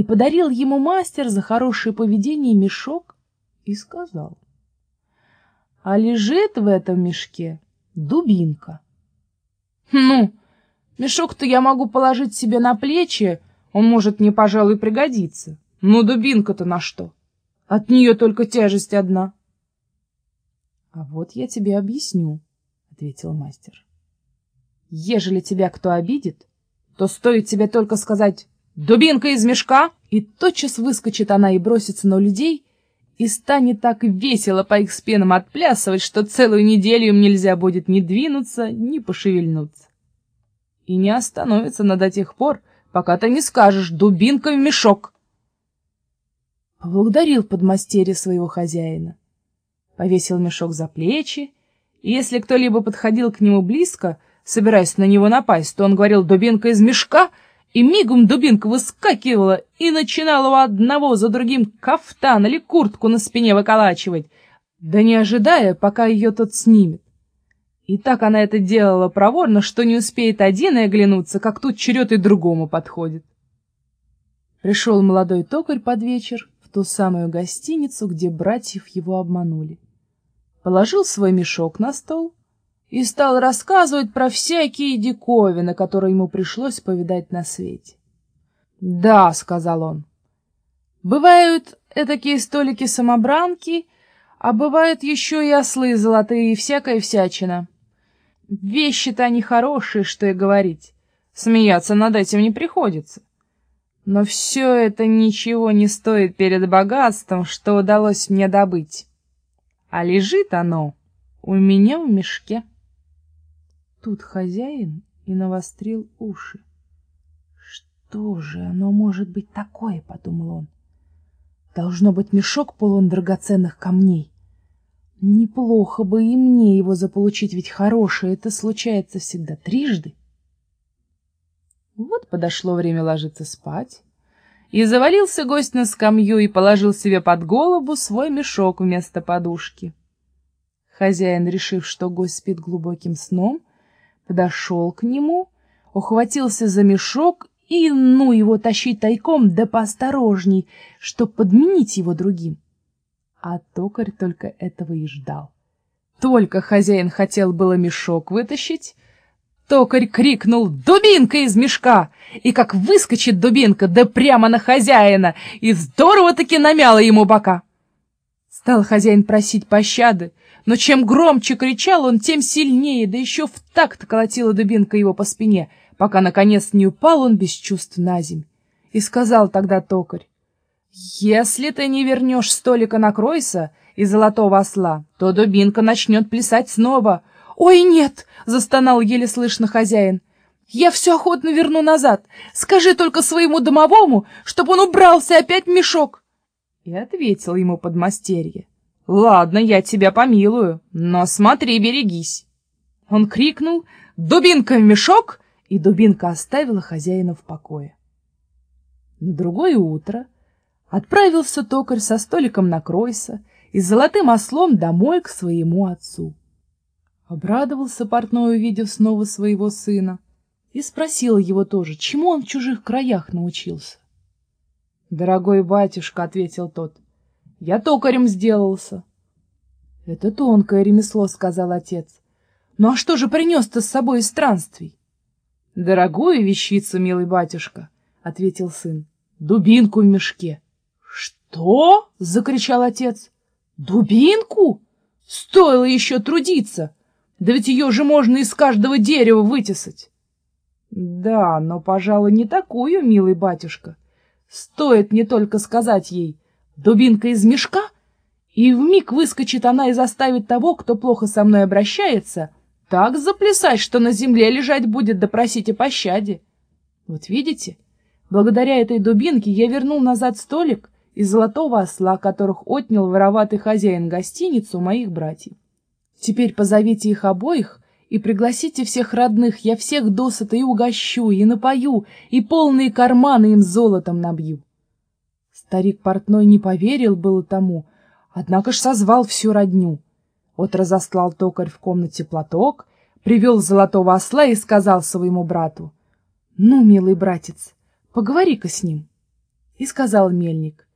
и подарил ему мастер за хорошее поведение мешок и сказал, а лежит в этом мешке дубинка. Ну, мешок-то я могу положить себе на плечи, он может мне, пожалуй, пригодиться. Но дубинка-то на что? От нее только тяжесть одна. — А вот я тебе объясню, — ответил мастер. — Ежели тебя кто обидит, то стоит тебе только сказать «Дубинка из мешка!» и тотчас выскочит она и бросится на людей, и станет так весело по их спинам отплясывать, что целую неделю им нельзя будет ни двинуться, ни пошевельнуться. И не остановится она до тех пор, пока ты не скажешь «Дубинка в мешок!» Поблагодарил подмастерье своего хозяина, повесил мешок за плечи, и если кто-либо подходил к нему близко, собираясь на него напасть, то он говорил «дубинка из мешка», и мигом дубинка выскакивала и начинала у одного за другим кафтан или куртку на спине выколачивать, да не ожидая, пока ее тот снимет. И так она это делала проворно, что не успеет один и оглянуться, как тут черед и другому подходит. Пришел молодой токарь под вечер в ту самую гостиницу, где братьев его обманули. Положил свой мешок на стол и стал рассказывать про всякие диковины, которые ему пришлось повидать на свете. «Да», — сказал он, — «бывают такие столики-самобранки, а бывают еще и ослы золотые и всякая всячина. Вещи-то они хорошие, что и говорить, смеяться над этим не приходится. Но все это ничего не стоит перед богатством, что удалось мне добыть. А лежит оно у меня в мешке». Тут хозяин и навострил уши. «Что же оно может быть такое?» — подумал он. «Должно быть мешок полон драгоценных камней. Неплохо бы и мне его заполучить, ведь хорошее это случается всегда трижды». Вот подошло время ложиться спать, и завалился гость на скамью и положил себе под голову свой мешок вместо подушки. Хозяин, решив, что гость спит глубоким сном, подошел к нему, ухватился за мешок и, ну, его тащить тайком, да поосторожней, чтоб подменить его другим. А токарь только этого и ждал. Только хозяин хотел было мешок вытащить, токарь крикнул «Дубинка из мешка!» И как выскочит дубинка, да прямо на хозяина, и здорово-таки намяла ему бока. Стал хозяин просить пощады, но чем громче кричал он, тем сильнее, да еще в такт колотила дубинка его по спине, пока, наконец, не упал он без чувств на земь. И сказал тогда токарь, «Если ты не вернешь столика на Кройса и золотого осла, то дубинка начнет плясать снова». «Ой, нет!» — застонал еле слышно хозяин. «Я все охотно верну назад. Скажи только своему домовому, чтобы он убрался опять в мешок». И ответил ему подмастерье. «Ладно, я тебя помилую, но смотри, берегись!» Он крикнул «Дубинка в мешок!» и дубинка оставила хозяина в покое. На другое утро отправился токарь со столиком на кройса и золотым ослом домой к своему отцу. Обрадовался портной, увидев снова своего сына, и спросил его тоже, чему он в чужих краях научился. — Дорогой батюшка, — ответил тот, — я токарем сделался. — Это тонкое ремесло, — сказал отец. — Ну а что же принес-то с собой из странствий? — Дорогую вещицу, милый батюшка, — ответил сын. — Дубинку в мешке. — Что? — закричал отец. — Дубинку? Стоило еще трудиться. Да ведь ее же можно из каждого дерева вытесать. — Да, но, пожалуй, не такую, милый батюшка. Стоит не только сказать ей — дубинка из мешка, и вмиг выскочит она и заставит того, кто плохо со мной обращается, так заплясать, что на земле лежать будет допросить о пощаде. Вот видите, благодаря этой дубинке я вернул назад столик из золотого осла, которых отнял вороватый хозяин гостиницы у моих братьев. Теперь позовите их обоих и пригласите всех родных, я всех досыта и угощу, и напою, и полные карманы им золотом набью. Старик портной не поверил было тому, однако ж созвал всю родню. Вот разослал токарь в комнате платок, привел золотого осла и сказал своему брату, «Ну, милый братец, поговори-ка с ним». И сказал мельник,